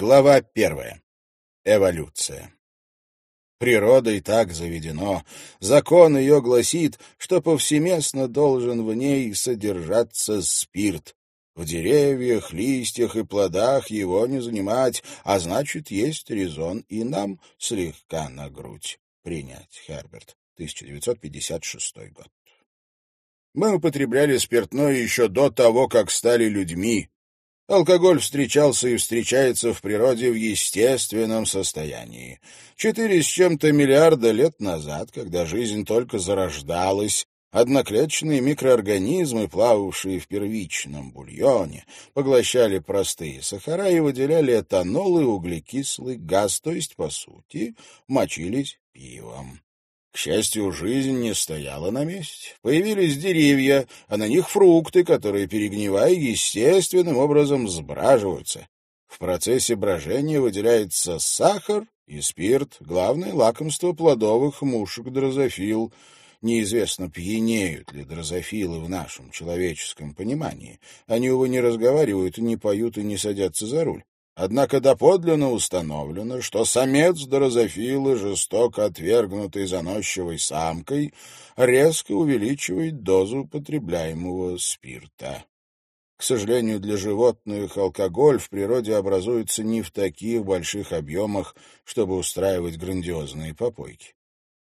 Глава первая. Эволюция. Природой так заведено, закон ее гласит, что повсеместно должен в ней содержаться спирт. В деревьях, листьях и плодах его не занимать, а значит, есть резон и нам слегка на грудь принять. Херберт, 1956 год. Мы употребляли спиртное еще до того, как стали людьми, Алкоголь встречался и встречается в природе в естественном состоянии. Четыре с чем-то миллиарда лет назад, когда жизнь только зарождалась, одноклеточные микроорганизмы, плававшие в первичном бульоне, поглощали простые сахара и выделяли этанол и углекислый газ, то есть, по сути, мочились пивом. К счастью, жизнь не стояла на месте. Появились деревья, а на них фрукты, которые, перегнивая, естественным образом сбраживаются. В процессе брожения выделяется сахар и спирт, главное лакомство плодовых мушек дрозофил. Неизвестно, пьянеют ли дрозофилы в нашем человеческом понимании. Они, увы, не разговаривают, не поют и не садятся за руль. Однако доподлинно установлено, что самец дрозофилы, жестоко отвергнутый заносчивой самкой, резко увеличивает дозу употребляемого спирта. К сожалению, для животных алкоголь в природе образуется не в таких больших объемах, чтобы устраивать грандиозные попойки.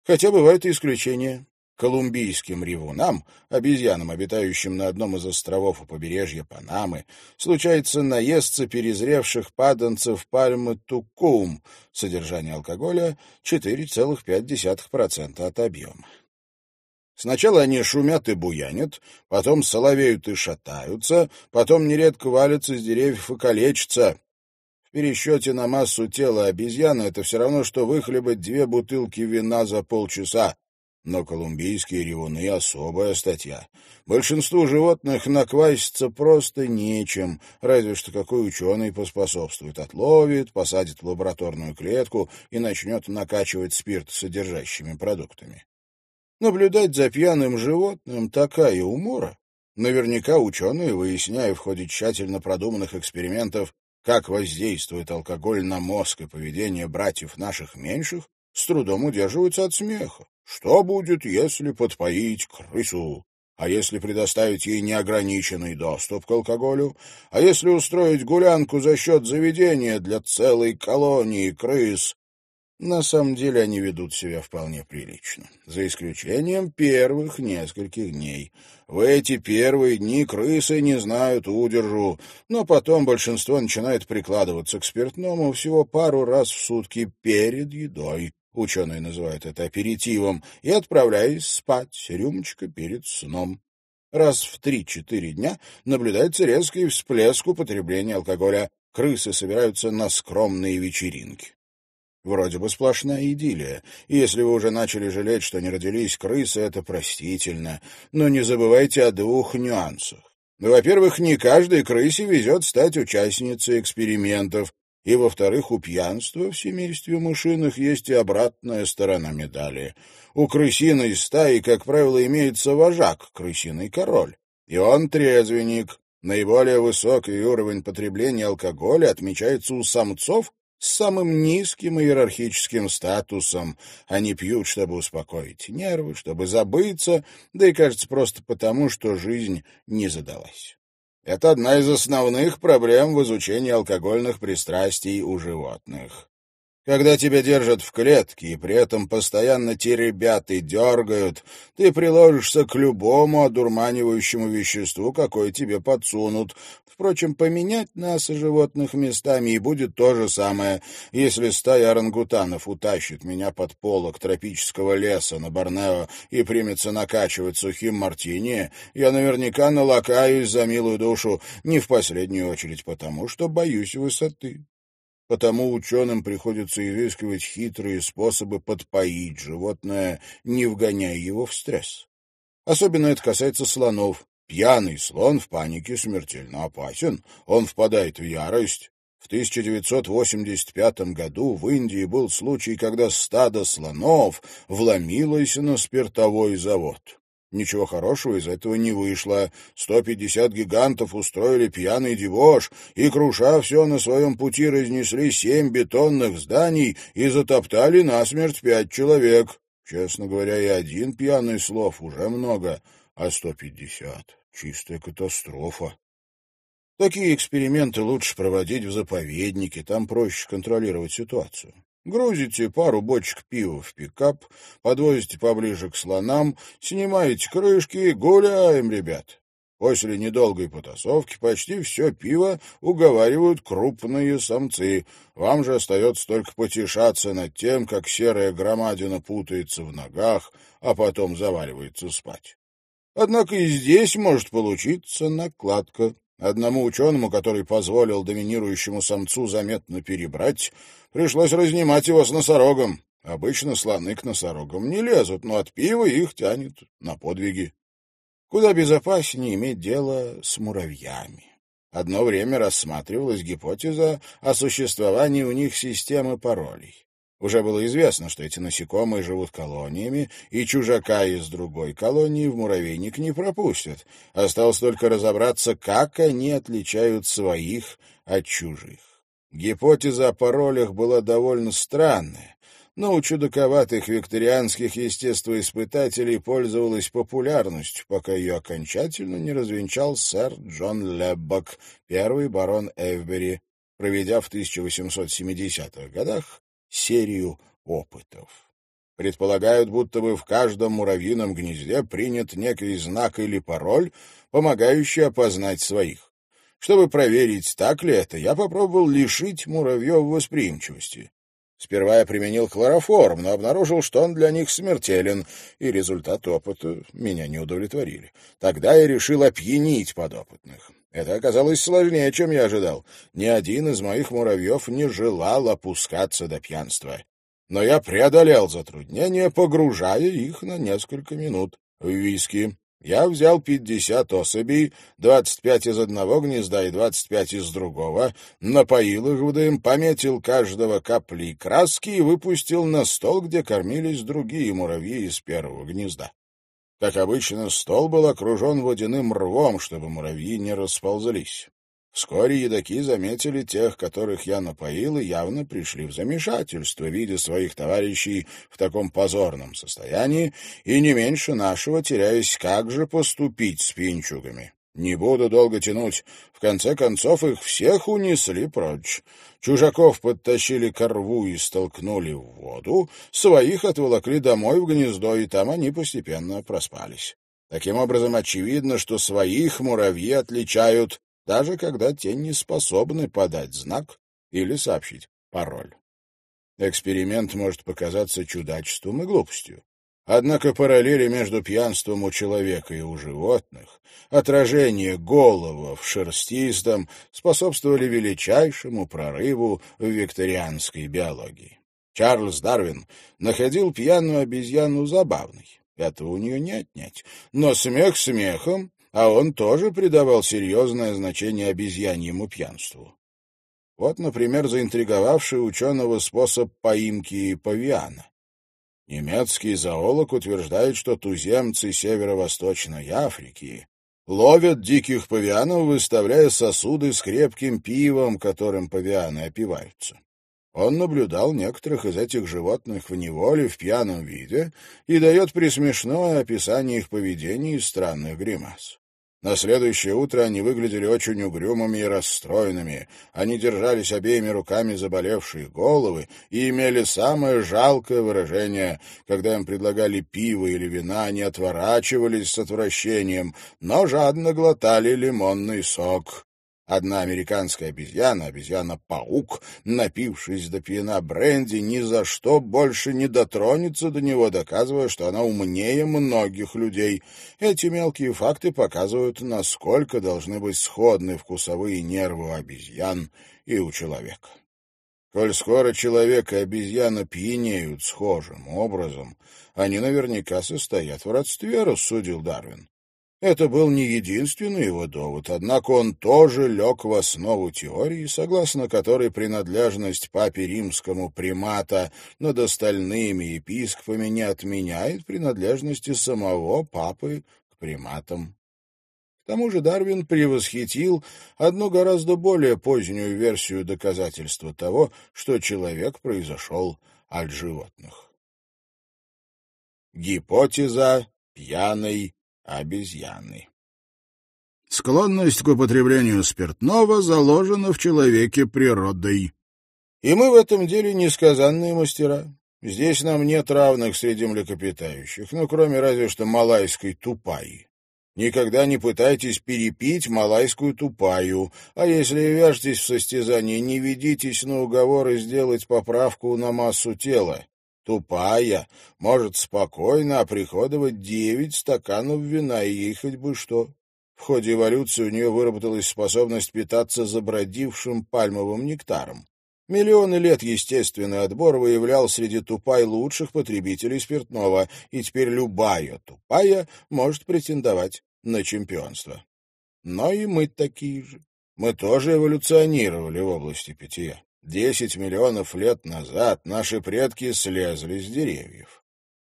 Хотя бывают и исключения колумбийским ревунам, обезьянам, обитающим на одном из островов у побережья Панамы, случается наесться перезревших паданцев пальмы тукум, содержание алкоголя 4,5% от объема. Сначала они шумят и буянят, потом соловеют и шатаются, потом нередко валятся с деревьев и калечатся. В пересчете на массу тела обезьяны это все равно, что выхлебать две бутылки вина за полчаса. Но колумбийские ревуны — особая статья. Большинству животных накваситься просто нечем, разве что какой ученый поспособствует, отловит, посадит в лабораторную клетку и начнет накачивать спирт содержащими продуктами. Наблюдать за пьяным животным — такая умора. Наверняка ученые, выясняя в ходе тщательно продуманных экспериментов, как воздействует алкоголь на мозг и поведение братьев наших меньших, с трудом удерживаются от смеха. Что будет, если подпоить крысу? А если предоставить ей неограниченный доступ к алкоголю? А если устроить гулянку за счет заведения для целой колонии крыс? На самом деле они ведут себя вполне прилично, за исключением первых нескольких дней. В эти первые дни крысы не знают удержу, но потом большинство начинает прикладываться к спиртному всего пару раз в сутки перед едой ученые называют это аперитивом, и отправляясь спать, рюмочка перед сном. Раз в три-четыре дня наблюдается резкий всплеск употребления алкоголя. Крысы собираются на скромные вечеринки. Вроде бы сплошная идиллия. И если вы уже начали жалеть, что не родились крысы, это простительно. Но не забывайте о двух нюансах. Во-первых, не каждой крысе везет стать участницей экспериментов, и, во-вторых, у пьянства в семействе мышиных есть и обратная сторона медали. У крысиной стаи, как правило, имеется вожак, крысиный король, и он трезвенник. Наиболее высокий уровень потребления алкоголя отмечается у самцов с самым низким иерархическим статусом. Они пьют, чтобы успокоить нервы, чтобы забыться, да и, кажется, просто потому, что жизнь не задалась. Это одна из основных проблем в изучении алкогольных пристрастий у животных. Когда тебя держат в клетке и при этом постоянно теребят и дергают, ты приложишься к любому одурманивающему веществу, какое тебе подсунут. Впрочем, поменять нас и животных местами и будет то же самое. Если стая орангутанов утащит меня под полок тропического леса на Борнео и примется накачивать сухим мартини, я наверняка налакаюсь за милую душу, не в последнюю очередь потому, что боюсь высоты. Потому ученым приходится изыскивать хитрые способы подпоить животное, не вгоняя его в стресс. Особенно это касается слонов. Пьяный слон в панике смертельно опасен. Он впадает в ярость. В 1985 году в Индии был случай, когда стадо слонов вломилось на спиртовой завод. Ничего хорошего из этого не вышло. Сто пятьдесят гигантов устроили пьяный дебош и, круша все на своем пути, разнесли семь бетонных зданий и затоптали насмерть пять человек. Честно говоря, и один пьяный слов уже много, а сто пятьдесят — чистая катастрофа. Такие эксперименты лучше проводить в заповеднике, там проще контролировать ситуацию. Грузите пару бочек пива в пикап, подвозите поближе к слонам, снимаете крышки, гуляем, ребят. После недолгой потасовки почти все пиво уговаривают крупные самцы. Вам же остается только потешаться над тем, как серая громадина путается в ногах, а потом заваливается спать. Однако и здесь может получиться накладка. Одному ученому, который позволил доминирующему самцу заметно перебрать, пришлось разнимать его с носорогом. Обычно слоны к носорогам не лезут, но от пива их тянет на подвиги. Куда безопаснее иметь дело с муравьями. Одно время рассматривалась гипотеза о существовании у них системы паролей. Уже было известно, что эти насекомые живут колониями, и чужака из другой колонии в муравейник не пропустят. Осталось только разобраться, как они отличают своих от чужих. Гипотеза о паролях была довольно странная, но у чудаковатых викторианских естествоиспытателей пользовалась популярностью, пока ее окончательно не развенчал сэр Джон Леббок, первый барон Эвбери, проведя в 1870-х годах серию опытов. Предполагают, будто бы в каждом муравьином гнезде принят некий знак или пароль, помогающий опознать своих. Чтобы проверить, так ли это, я попробовал лишить муравьев восприимчивости. Сперва я применил хлороформ, но обнаружил, что он для них смертелен, и результаты опыта меня не удовлетворили. Тогда я решил опьянить подопытных. Это оказалось сложнее, чем я ожидал. Ни один из моих муравьев не желал опускаться до пьянства. Но я преодолел затруднение, погружая их на несколько минут в виски. Я взял пятьдесят особей, двадцать пять из одного гнезда и двадцать пять из другого, напоил их в дым, пометил каждого каплей краски и выпустил на стол, где кормились другие муравьи из первого гнезда. Как обычно, стол был окружен водяным рвом, чтобы муравьи не расползались. Вскоре едоки заметили тех, которых я напоил, и явно пришли в замешательство, видя своих товарищей в таком позорном состоянии, и не меньше нашего теряясь, как же поступить с пинчугами. Не буду долго тянуть. В конце концов их всех унесли прочь. Чужаков подтащили к рву и столкнули в воду, своих отволокли домой в гнездо, и там они постепенно проспались. Таким образом, очевидно, что своих муравьи отличают, даже когда те не способны подать знак или сообщить пароль. Эксперимент может показаться чудачеством и глупостью. Однако параллели между пьянством у человека и у животных, отражение голова в шерстистом способствовали величайшему прорыву в викторианской биологии. Чарльз Дарвин находил пьяную обезьяну забавной. Этого у нее не отнять. Но смех смехом, а он тоже придавал серьезное значение обезьяньему пьянству. Вот, например, заинтриговавший ученого способ поимки павиана. Немецкий зоолог утверждает, что туземцы северо-восточной Африки ловят диких павианов, выставляя сосуды с крепким пивом, которым павианы опиваются. Он наблюдал некоторых из этих животных в неволе в пьяном виде и дает присмешное описание их поведения и странных гримас. На следующее утро они выглядели очень угрюмыми и расстроенными. Они держались обеими руками заболевшие головы и имели самое жалкое выражение. Когда им предлагали пиво или вина, они отворачивались с отвращением, но жадно глотали лимонный сок. Одна американская обезьяна, обезьяна-паук, напившись до пьяна бренди, ни за что больше не дотронется до него, доказывая, что она умнее многих людей. Эти мелкие факты показывают, насколько должны быть сходны вкусовые нервы у обезьян и у человека. Коль скоро человек и обезьяна пьянеют схожим образом, они наверняка состоят в родстве, рассудил Дарвин. Это был не единственный его довод, однако он тоже лег в основу теории, согласно которой принадлежность папе римскому примата над остальными епископами не отменяет принадлежности самого папы к приматам. К тому же Дарвин превосхитил одну гораздо более позднюю версию доказательства того, что человек произошел от животных. Гипотеза пьяной обезьяны. Склонность к употреблению спиртного заложена в человеке природой. И мы в этом деле несказанные мастера. Здесь нам нет равных среди млекопитающих, ну, кроме разве что малайской тупаи. Никогда не пытайтесь перепить малайскую тупаю, а если вяжетесь в состязании, не ведитесь на уговоры сделать поправку на массу тела тупая, может спокойно оприходовать девять стаканов вина, и ей хоть бы что. В ходе эволюции у нее выработалась способность питаться забродившим пальмовым нектаром. Миллионы лет естественный отбор выявлял среди тупай лучших потребителей спиртного, и теперь любая тупая может претендовать на чемпионство. Но и мы такие же. Мы тоже эволюционировали в области питья. Десять миллионов лет назад наши предки слезли с деревьев.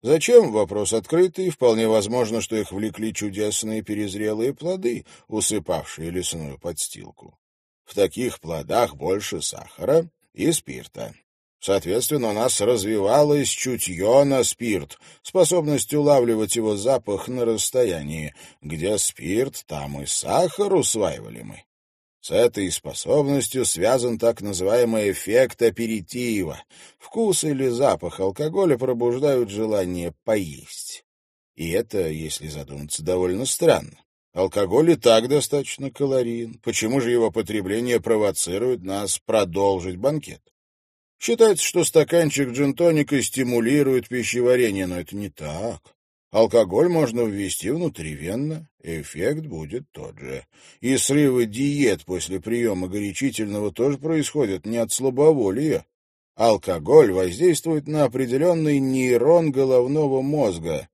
Зачем? Вопрос открытый. Вполне возможно, что их влекли чудесные перезрелые плоды, усыпавшие лесную подстилку. В таких плодах больше сахара и спирта. Соответственно, у нас развивалось чутье на спирт, способность улавливать его запах на расстоянии. Где спирт, там и сахар усваивали мы. С этой способностью связан так называемый эффект аперитива. Вкус или запах алкоголя пробуждают желание поесть. И это, если задуматься, довольно странно. Алкоголь и так достаточно калорийен. Почему же его потребление провоцирует нас продолжить банкет? Считается, что стаканчик джин-тоника стимулирует пищеварение, но это не так. Алкоголь можно ввести внутривенно, эффект будет тот же. И срывы диет после приема горячительного тоже происходят не от слабоволия. Алкоголь воздействует на определенный нейрон головного мозга,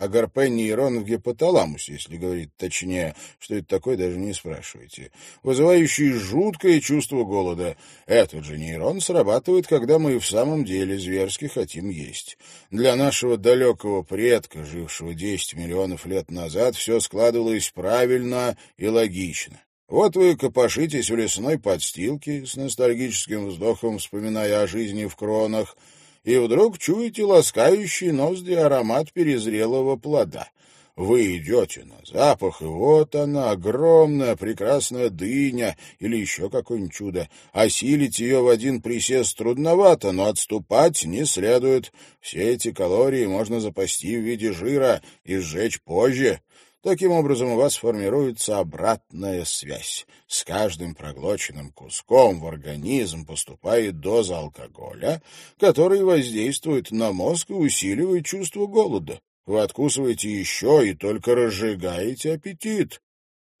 агорпен-нейрон в гипоталамусе, если говорить точнее. Что это такое, даже не спрашивайте. Вызывающий жуткое чувство голода. Этот же нейрон срабатывает, когда мы в самом деле зверски хотим есть. Для нашего далекого предка, жившего 10 миллионов лет назад, все складывалось правильно и логично. Вот вы копошитесь в лесной подстилке, с ностальгическим вздохом вспоминая о жизни в кронах, и вдруг чуете ласкающий ноздри аромат перезрелого плода. Вы идете на запах, и вот она, огромная, прекрасная дыня или еще какое-нибудь чудо. Осилить ее в один присест трудновато, но отступать не следует. Все эти калории можно запасти в виде жира и сжечь позже. Таким образом, у вас формируется обратная связь. С каждым проглоченным куском в организм поступает доза алкоголя, который воздействует на мозг и усиливает чувство голода. Вы откусываете еще и только разжигаете аппетит.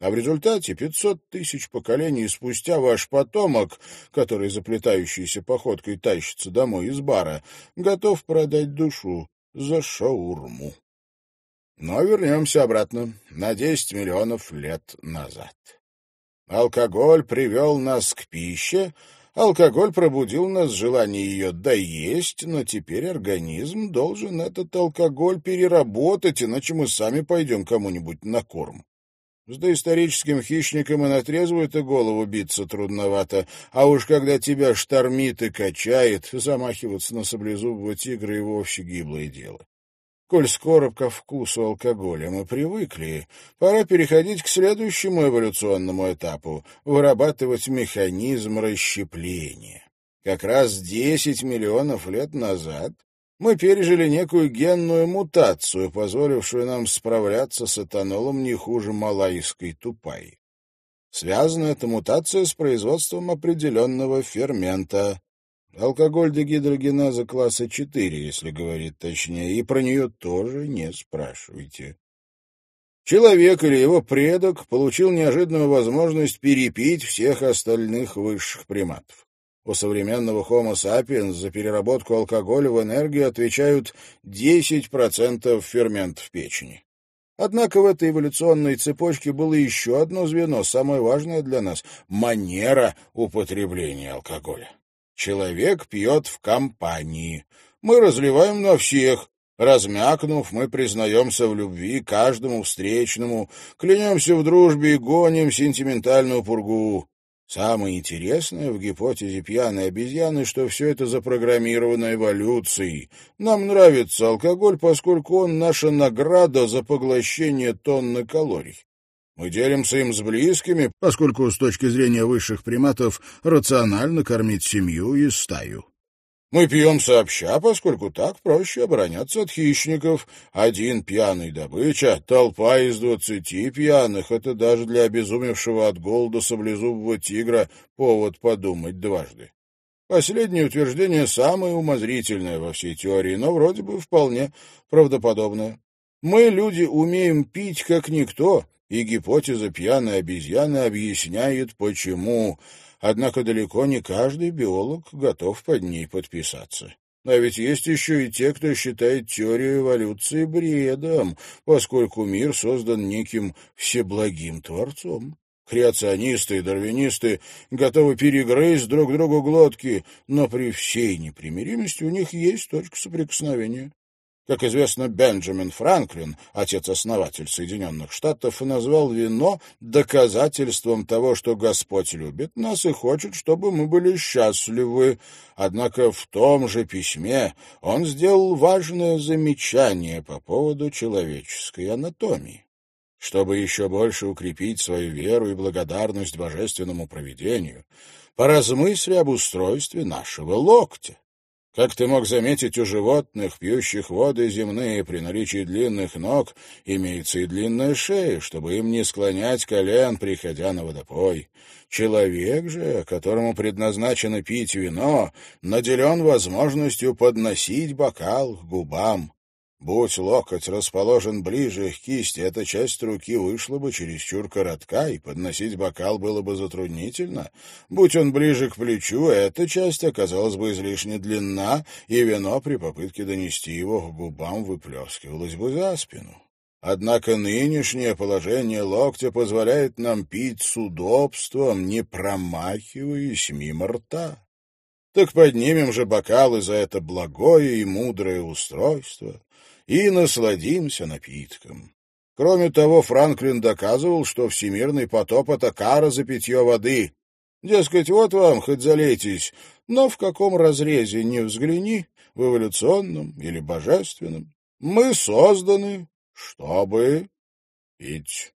А в результате 500 тысяч поколений спустя ваш потомок, который заплетающейся походкой тащится домой из бара, готов продать душу за шаурму. Но вернемся обратно на 10 миллионов лет назад. Алкоголь привел нас к пище, алкоголь пробудил нас желание ее доесть, но теперь организм должен этот алкоголь переработать, иначе мы сами пойдем кому-нибудь на корм. С доисторическим хищником и на трезвую-то голову биться трудновато, а уж когда тебя штормит и качает, замахиваться на саблезубого тигра и вовсе гиблое дело. Коль скоро ко вкусу алкоголя мы привыкли, пора переходить к следующему эволюционному этапу — вырабатывать механизм расщепления. Как раз 10 миллионов лет назад мы пережили некую генную мутацию, позволившую нам справляться с этанолом не хуже малайской тупай. Связана эта мутация с производством определенного фермента Алкоголь дегидрогеназа класса 4, если говорить точнее, и про нее тоже не спрашивайте. Человек или его предок получил неожиданную возможность перепить всех остальных высших приматов. У современного Homo sapiens за переработку алкоголя в энергию отвечают 10% ферментов печени. Однако в этой эволюционной цепочке было еще одно звено, самое важное для нас — манера употребления алкоголя. Человек пьет в компании. Мы разливаем на всех. Размякнув, мы признаемся в любви каждому встречному, клянемся в дружбе и гоним сентиментальную пургу. Самое интересное в гипотезе пьяной обезьяны, что все это запрограммировано эволюцией. Нам нравится алкоголь, поскольку он наша награда за поглощение тонны калорий. Мы делимся им с близкими, поскольку с точки зрения высших приматов рационально кормить семью и стаю. Мы пьем сообща, поскольку так проще обороняться от хищников. Один пьяный добыча, толпа из двадцати пьяных — это даже для обезумевшего от голода саблезубого тигра повод подумать дважды. Последнее утверждение самое умозрительное во всей теории, но вроде бы вполне правдоподобное. Мы, люди, умеем пить как никто, и гипотеза пьяной обезьяны объясняет, почему однако далеко не каждый биолог готов под ней подписаться. А ведь есть еще и те, кто считает теорию эволюции бредом, поскольку мир создан неким всеблагим творцом. Креационисты и дарвинисты готовы перегрызть друг другу глотки, но при всей непримиримости у них есть точка соприкосновения. Как известно, Бенджамин Франклин, отец-основатель Соединенных Штатов, назвал вино доказательством того, что Господь любит нас и хочет, чтобы мы были счастливы. Однако в том же письме он сделал важное замечание по поводу человеческой анатомии. Чтобы еще больше укрепить свою веру и благодарность божественному провидению, поразмысли об устройстве нашего локтя. Как ты мог заметить, у животных, пьющих воды земные, при наличии длинных ног, имеется и длинная шея, чтобы им не склонять колен, приходя на водопой. Человек же, которому предназначено пить вино, наделен возможностью подносить бокал к губам. Будь локоть расположен ближе к кисти, эта часть руки вышла бы чересчур коротка, и подносить бокал было бы затруднительно. Будь он ближе к плечу, эта часть оказалась бы излишне длинна, и вино при попытке донести его к губам выплескивалось бы за спину. Однако нынешнее положение локтя позволяет нам пить с удобством, не промахиваясь мимо рта. Так поднимем же бокалы за это благое и мудрое устройство и насладимся напитком. Кроме того, Франклин доказывал, что всемирный потоп — это кара за питье воды. Дескать, вот вам, хоть залейтесь, но в каком разрезе не взгляни, в эволюционном или божественном, мы созданы, чтобы пить.